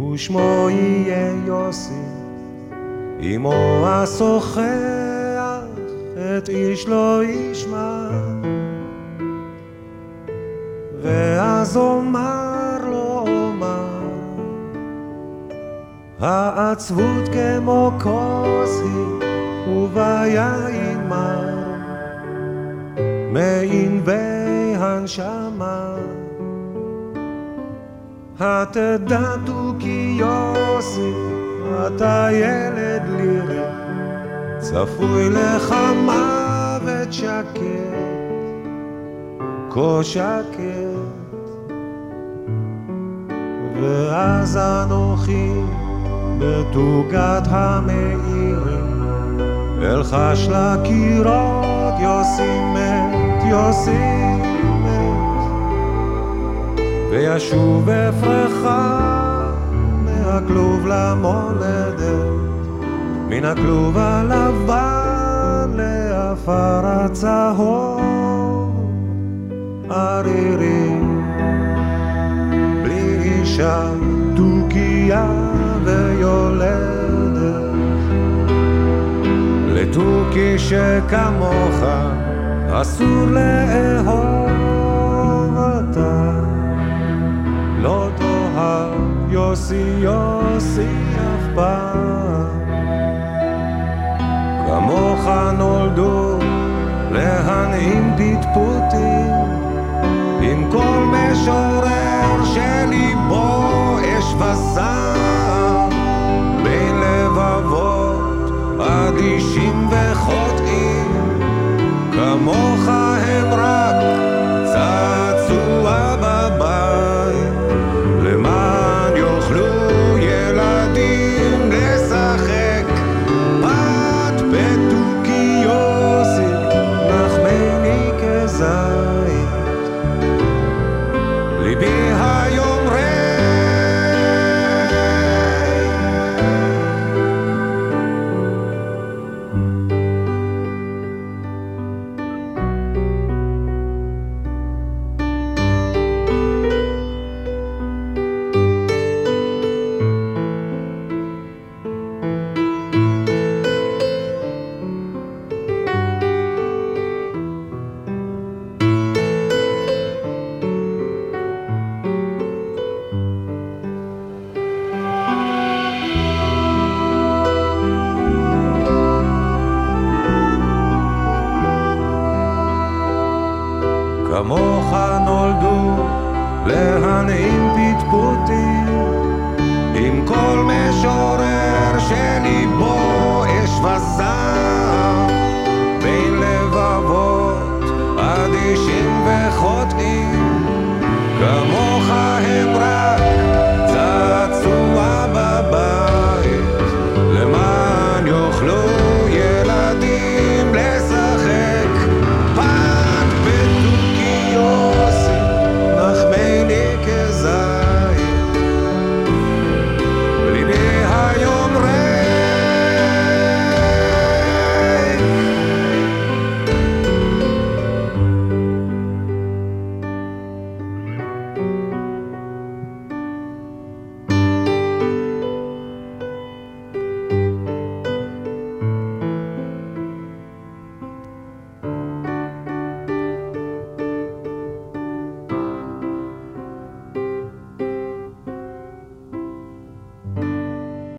ושמו יהיה יוסי, אמו השוחח את איש לא ישמע. ואז אומר לו אומר, העצבות כמו כוס היא, וביין מר, מענבי הנשמה. התדע כי יוסי, אתה ילד לירי, צפוי לך מוות שקט, כה שקט. ואז אנוכי בתוגת המאירים, אלחש לקירות יוסי מת, יוסי וישוב אפרך מהכלוב למולדת, מן הכלוב הלבן לעפר הצהוב, ערירי, בלי אישה, תוכיה ויולדת, לתוכי שכמוך אסור לאהוב תאהב יוסי יוסי אף כמוך נולדו להנעים פטפוטים עם כל משורר וזעם